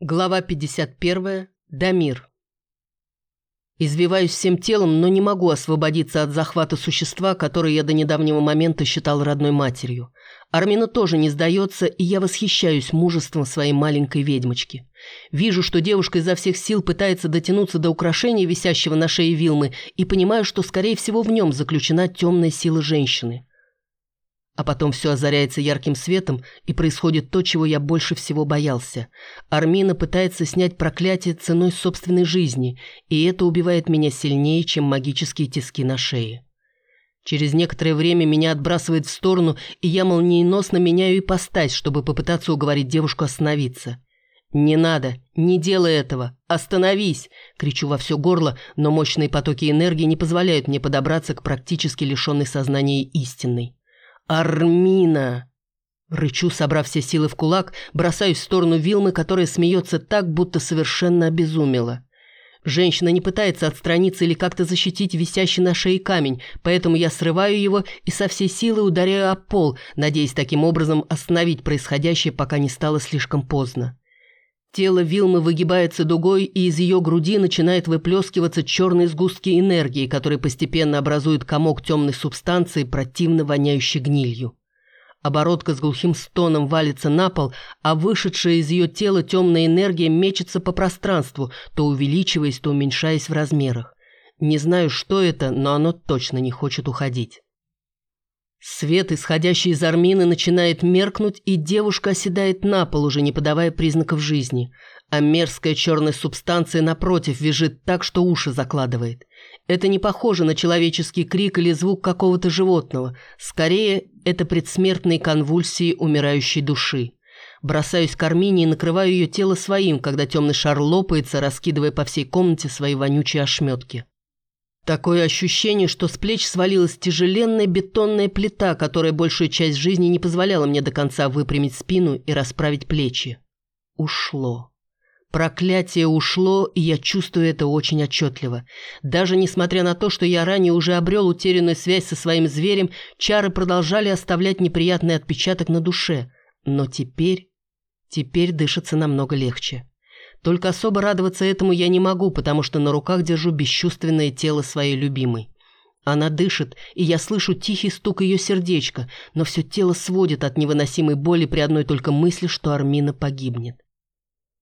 Глава 51. Дамир. Извиваюсь всем телом, но не могу освободиться от захвата существа, которое я до недавнего момента считал родной матерью. Армина тоже не сдается, и я восхищаюсь мужеством своей маленькой ведьмочки. Вижу, что девушка изо всех сил пытается дотянуться до украшения, висящего на шее Вилмы, и понимаю, что, скорее всего, в нем заключена темная сила женщины. А потом все озаряется ярким светом, и происходит то, чего я больше всего боялся. Армина пытается снять проклятие ценой собственной жизни, и это убивает меня сильнее, чем магические тиски на шее. Через некоторое время меня отбрасывает в сторону, и я молниеносно меняю ипостась, чтобы попытаться уговорить девушку остановиться. «Не надо! Не делай этого! Остановись!» Кричу во все горло, но мощные потоки энергии не позволяют мне подобраться к практически лишенной сознания истинной. «Армина!» Рычу, собрав все силы в кулак, бросаюсь в сторону Вилмы, которая смеется так, будто совершенно обезумела. Женщина не пытается отстраниться или как-то защитить висящий на шее камень, поэтому я срываю его и со всей силы ударяю о пол, надеясь таким образом остановить происходящее, пока не стало слишком поздно. Тело Вилмы выгибается дугой, и из ее груди начинает выплескиваться черные сгустки энергии, которые постепенно образуют комок темной субстанции, противно воняющей гнилью. Оборотка с глухим стоном валится на пол, а вышедшая из ее тела темная энергия мечется по пространству, то увеличиваясь, то уменьшаясь в размерах. Не знаю, что это, но оно точно не хочет уходить. Свет, исходящий из Армины, начинает меркнуть, и девушка оседает на пол, уже не подавая признаков жизни. А мерзкая черная субстанция, напротив, вяжет так, что уши закладывает. Это не похоже на человеческий крик или звук какого-то животного. Скорее, это предсмертные конвульсии умирающей души. Бросаюсь к Армине и накрываю ее тело своим, когда темный шар лопается, раскидывая по всей комнате свои вонючие ошметки. Такое ощущение, что с плеч свалилась тяжеленная бетонная плита, которая большую часть жизни не позволяла мне до конца выпрямить спину и расправить плечи. Ушло. Проклятие ушло, и я чувствую это очень отчетливо. Даже несмотря на то, что я ранее уже обрел утерянную связь со своим зверем, чары продолжали оставлять неприятный отпечаток на душе. Но теперь... Теперь дышится намного легче. Только особо радоваться этому я не могу, потому что на руках держу бесчувственное тело своей любимой. Она дышит, и я слышу тихий стук ее сердечка, но все тело сводит от невыносимой боли при одной только мысли, что Армина погибнет.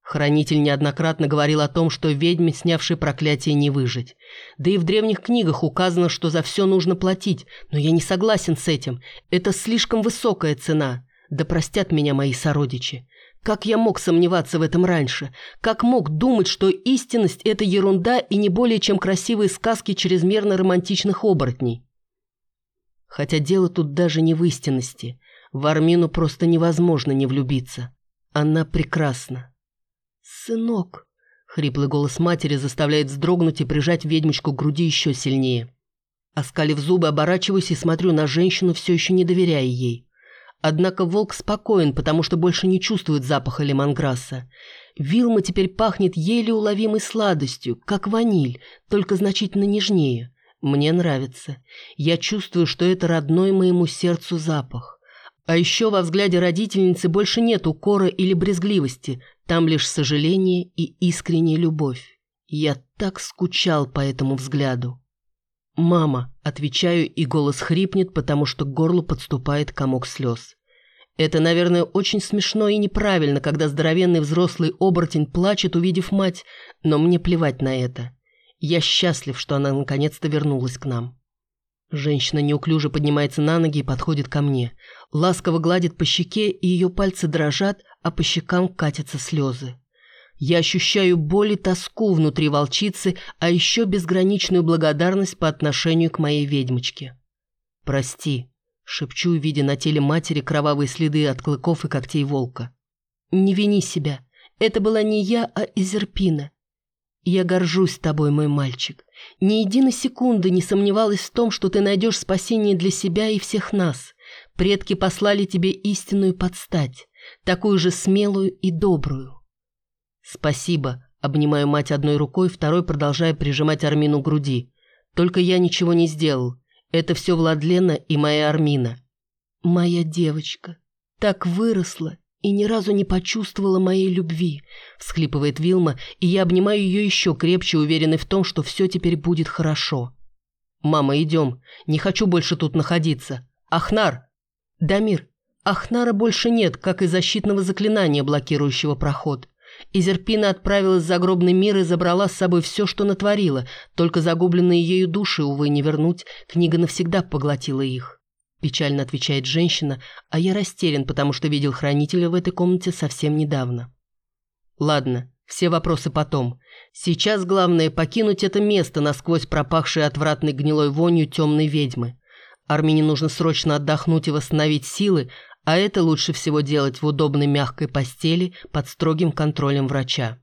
Хранитель неоднократно говорил о том, что ведьме, снявшей проклятие, не выжить. Да и в древних книгах указано, что за все нужно платить, но я не согласен с этим. Это слишком высокая цена. Да простят меня мои сородичи. Как я мог сомневаться в этом раньше? Как мог думать, что истинность – это ерунда и не более чем красивые сказки чрезмерно романтичных оборотней? Хотя дело тут даже не в истинности. В Армину просто невозможно не влюбиться. Она прекрасна. «Сынок!» – хриплый голос матери заставляет вздрогнуть и прижать ведьмочку к груди еще сильнее. Оскалив зубы, оборачиваюсь и смотрю на женщину, все еще не доверяя ей. Однако волк спокоен, потому что больше не чувствует запаха лемонграсса. Вилма теперь пахнет еле уловимой сладостью, как ваниль, только значительно нежнее. Мне нравится. Я чувствую, что это родной моему сердцу запах. А еще во взгляде родительницы больше нет укора или брезгливости, там лишь сожаление и искренняя любовь. Я так скучал по этому взгляду. «Мама», — отвечаю, и голос хрипнет, потому что к горлу подступает комок слез. Это, наверное, очень смешно и неправильно, когда здоровенный взрослый оборотень плачет, увидев мать, но мне плевать на это. Я счастлив, что она наконец-то вернулась к нам. Женщина неуклюже поднимается на ноги и подходит ко мне. Ласково гладит по щеке, и ее пальцы дрожат, а по щекам катятся слезы. Я ощущаю боль и тоску внутри волчицы, а еще безграничную благодарность по отношению к моей ведьмочке. «Прости», — шепчу, видя на теле матери кровавые следы от клыков и когтей волка. «Не вини себя. Это была не я, а Изерпина. Я горжусь тобой, мой мальчик. Ни единой секунды не сомневалась в том, что ты найдешь спасение для себя и всех нас. Предки послали тебе истинную подстать, такую же смелую и добрую. «Спасибо», — обнимаю мать одной рукой, второй продолжая прижимать Армину к груди. «Только я ничего не сделал. Это все Владлена и моя Армина». «Моя девочка. Так выросла. и ни разу не почувствовала моей любви», — всхлипывает Вилма, и я обнимаю ее еще крепче, уверенный в том, что все теперь будет хорошо. «Мама, идем. Не хочу больше тут находиться. Ахнар!» «Дамир, Ахнара больше нет, как и защитного заклинания, блокирующего проход. Изерпина отправилась в загробный мир и забрала с собой все, что натворила, только загубленные ею души, увы, не вернуть, книга навсегда поглотила их. Печально отвечает женщина, а я растерян, потому что видел хранителя в этой комнате совсем недавно. Ладно, все вопросы потом. Сейчас главное покинуть это место, насквозь пропахшее отвратной гнилой вонью темной ведьмы. Армине нужно срочно отдохнуть и восстановить силы, а это лучше всего делать в удобной мягкой постели под строгим контролем врача.